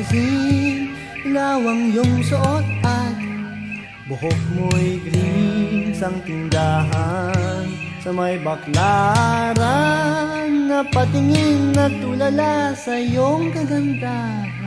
magazine Ilaw ang iyong suot at Buhok mo'y green Sang tindahan. Sa may baklaran Napatingin na tulala sa iyong kagandahan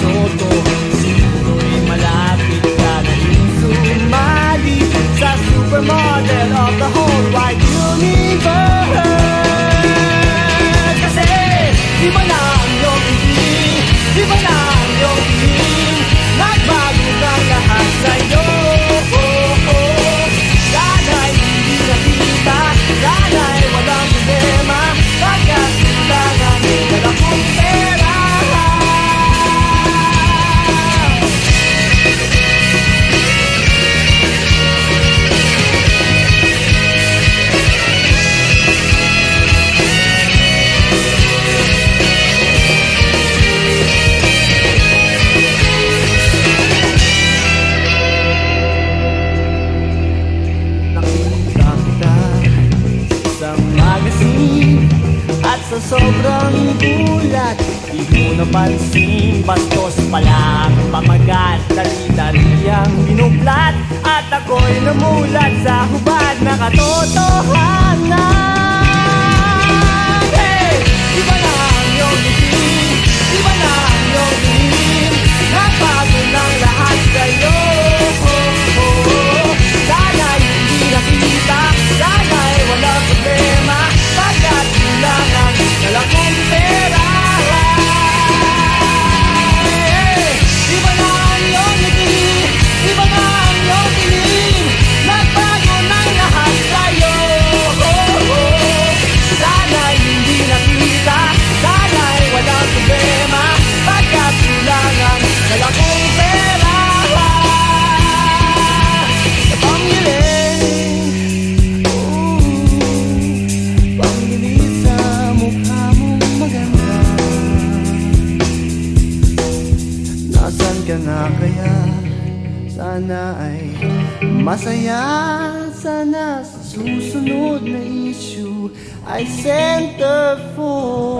Soto. Sino'y malapit na rin sumali Sa supermodel of the whole wide universe. sobrang gulat. Di mo napansin bastos pala ang pamagat. Dali-dali ang binublat At ako'y namulat sa hubad. Na katotohanan sana ay masaya Sana sa susunod na issue. Ay center for